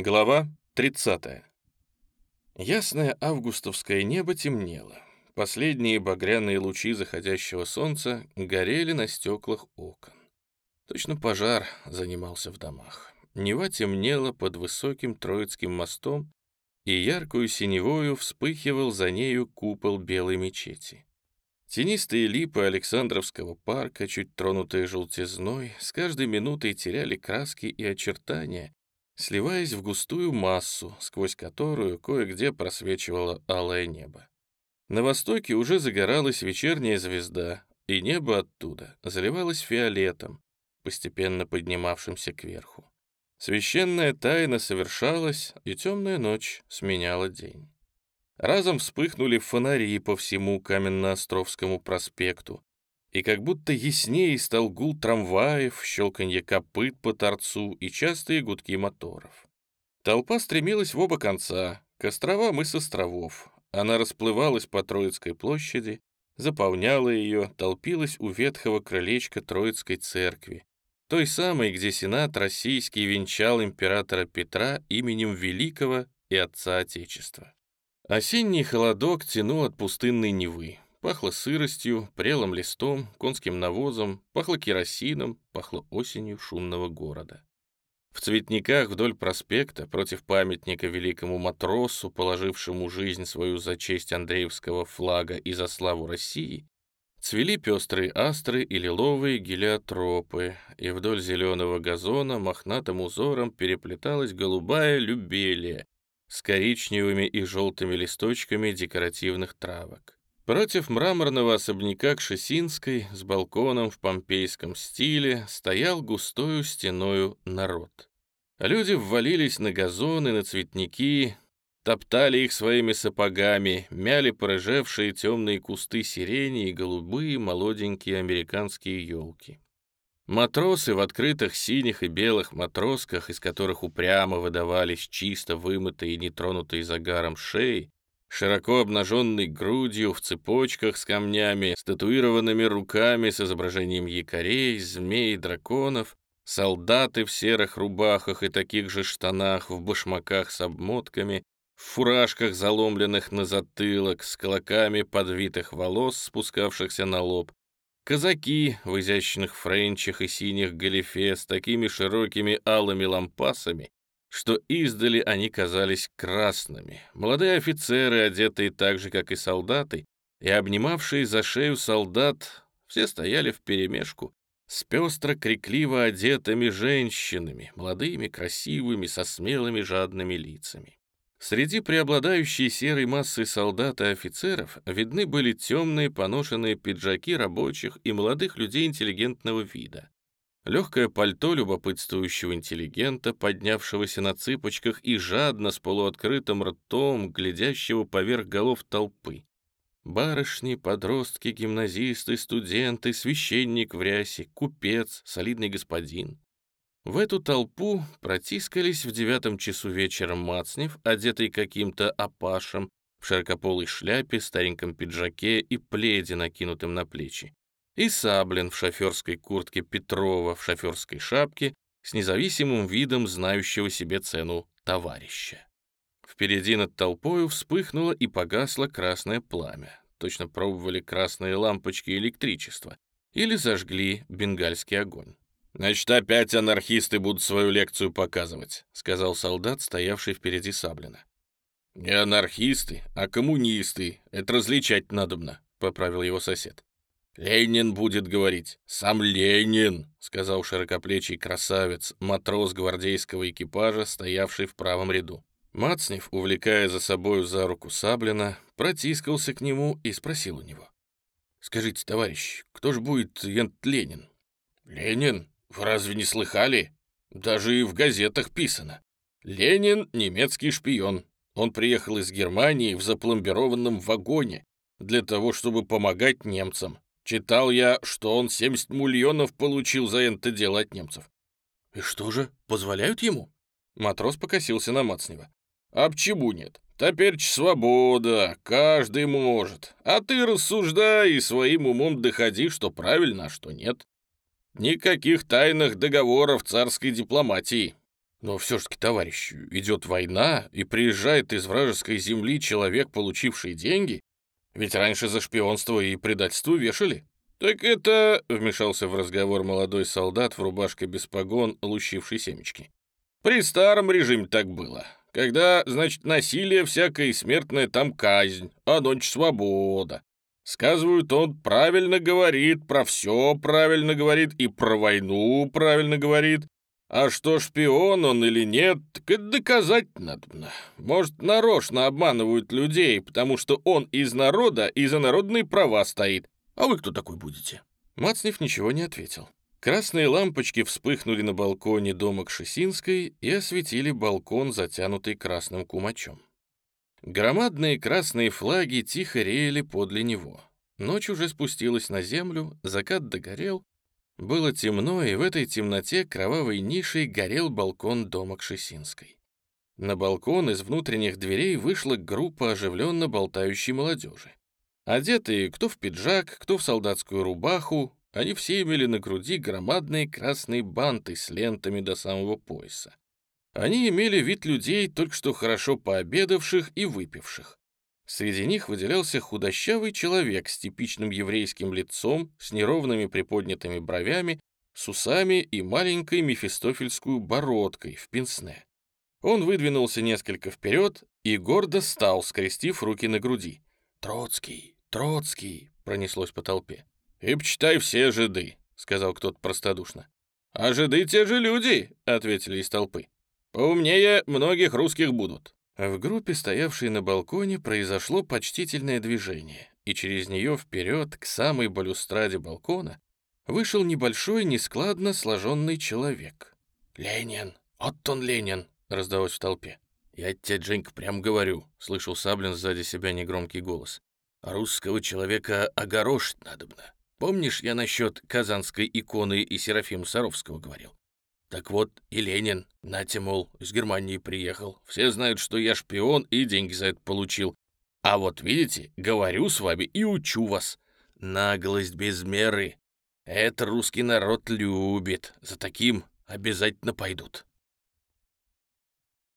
Глава 30. Ясное августовское небо темнело. Последние багряные лучи заходящего солнца горели на стеклах окон. Точно пожар занимался в домах. Нева темнела под высоким Троицким мостом, и яркую синевою вспыхивал за нею купол белой мечети. Тенистые липы Александровского парка, чуть тронутые желтизной, с каждой минутой теряли краски и очертания, сливаясь в густую массу, сквозь которую кое-где просвечивало алое небо. На востоке уже загоралась вечерняя звезда, и небо оттуда заливалось фиолетом, постепенно поднимавшимся кверху. Священная тайна совершалась, и темная ночь сменяла день. Разом вспыхнули фонари по всему Каменноостровскому проспекту, и как будто яснее стал гул трамваев, щелканье копыт по торцу и частые гудки моторов. Толпа стремилась в оба конца, к островам и с островов. Она расплывалась по Троицкой площади, заполняла ее, толпилась у ветхого крылечка Троицкой церкви, той самой, где Сенат российский венчал императора Петра именем Великого и Отца Отечества. Осенний холодок тянул от пустынной Невы. Пахло сыростью, прелым листом, конским навозом, пахло керосином, пахло осенью шумного города. В цветниках вдоль проспекта, против памятника великому матросу, положившему жизнь свою за честь Андреевского флага и за славу России, цвели пестрые астры и лиловые гелиотропы, и вдоль зеленого газона мохнатым узором переплеталась голубая любелия с коричневыми и желтыми листочками декоративных травок. Против мраморного особняка Кшесинской с балконом в помпейском стиле стоял густою стеною народ. Люди ввалились на газоны, на цветники, топтали их своими сапогами, мяли порыжевшие темные кусты сирени и голубые молоденькие американские елки. Матросы в открытых синих и белых матросках, из которых упрямо выдавались чисто вымытые и нетронутые загаром шеи, широко обнаженной грудью, в цепочках с камнями, с татуированными руками с изображением якорей, змей, драконов, солдаты в серых рубахах и таких же штанах, в башмаках с обмотками, в фуражках, заломленных на затылок, с колоками подвитых волос, спускавшихся на лоб, казаки в изящных френчах и синих галифе с такими широкими алыми лампасами, что издали они казались красными. Молодые офицеры, одетые так же, как и солдаты, и обнимавшие за шею солдат, все стояли вперемешку, с пестро-крикливо одетыми женщинами, молодыми, красивыми, со смелыми жадными лицами. Среди преобладающей серой массы солдат и офицеров видны были темные поношенные пиджаки рабочих и молодых людей интеллигентного вида. Легкое пальто любопытствующего интеллигента, поднявшегося на цыпочках и жадно с полуоткрытым ртом, глядящего поверх голов толпы. Барышни, подростки, гимназисты, студенты, священник в рясе, купец, солидный господин. В эту толпу протискались в девятом часу вечера Мацнев, одетый каким-то опашем, в широкополой шляпе, стареньком пиджаке и пледе, накинутым на плечи и Саблин в шоферской куртке Петрова в шоферской шапке с независимым видом знающего себе цену товарища. Впереди над толпою вспыхнуло и погасло красное пламя. Точно пробовали красные лампочки электричества или зажгли бенгальский огонь. «Значит, опять анархисты будут свою лекцию показывать», — сказал солдат, стоявший впереди Саблина. «Не анархисты, а коммунисты. Это различать надобно», — поправил его сосед. «Ленин будет говорить. Сам Ленин», — сказал широкоплечий красавец, матрос гвардейского экипажа, стоявший в правом ряду. Мацнев, увлекая за собою за руку Саблина, протискался к нему и спросил у него. «Скажите, товарищ, кто же будет Янт Ленин?» «Ленин? Вы разве не слыхали? Даже и в газетах писано. Ленин — немецкий шпион. Он приехал из Германии в запломбированном вагоне для того, чтобы помогать немцам. Читал я, что он 70 миллионов получил за это дело от немцев. И что же, позволяют ему? Матрос покосился на Мацнева. А почему нет? Теперь свобода, каждый может. А ты рассуждай и своим умом доходи, что правильно, а что нет. Никаких тайных договоров царской дипломатии. Но все-таки, товарищ, идет война, и приезжает из вражеской земли человек, получивший деньги. Ведь раньше за шпионство и предательство вешали. «Так это...» — вмешался в разговор молодой солдат в рубашке без погон, лущивший семечки. «При старом режиме так было. Когда, значит, насилие всякое и смертная там казнь, а ночь свобода. Сказывают, он правильно говорит, про все правильно говорит и про войну правильно говорит. А что, шпион он или нет, так это доказать надо. Может, нарочно обманывают людей, потому что он из народа и за народные права стоит. А вы кто такой будете?» Мацнев ничего не ответил. Красные лампочки вспыхнули на балконе дома Кшесинской и осветили балкон, затянутый красным кумачом. Громадные красные флаги тихо реяли подле него. Ночь уже спустилась на землю, закат догорел. Было темно, и в этой темноте кровавой нишей горел балкон дома Кшесинской. На балкон из внутренних дверей вышла группа оживленно болтающей молодежи. Одетые кто в пиджак, кто в солдатскую рубаху, они все имели на груди громадные красные банты с лентами до самого пояса. Они имели вид людей, только что хорошо пообедавших и выпивших. Среди них выделялся худощавый человек с типичным еврейским лицом, с неровными приподнятыми бровями, с усами и маленькой мефистофельскую бородкой в пенсне. Он выдвинулся несколько вперед и гордо стал, скрестив руки на груди. «Троцкий, Троцкий!» — пронеслось по толпе. «И почитай все жиды», — сказал кто-то простодушно. «А жиды те же люди», — ответили из толпы. «Поумнее многих русских будут». В группе, стоявшей на балконе, произошло почтительное движение, и через нее вперед, к самой балюстраде балкона, вышел небольшой, нескладно сложенный человек. «Ленин! Вот он, Ленин!» — раздалось в толпе. «Я тебе, Дженька, прям говорю», — слышал Саблин сзади себя негромкий голос. «Русского человека огорошить надобно. Помнишь, я насчет казанской иконы и Серафима Саровского говорил? Так вот, и Ленин, нате, мол, из Германии приехал. Все знают, что я шпион и деньги за это получил. А вот видите, говорю с вами и учу вас. Наглость без меры. Это русский народ любит. За таким обязательно пойдут.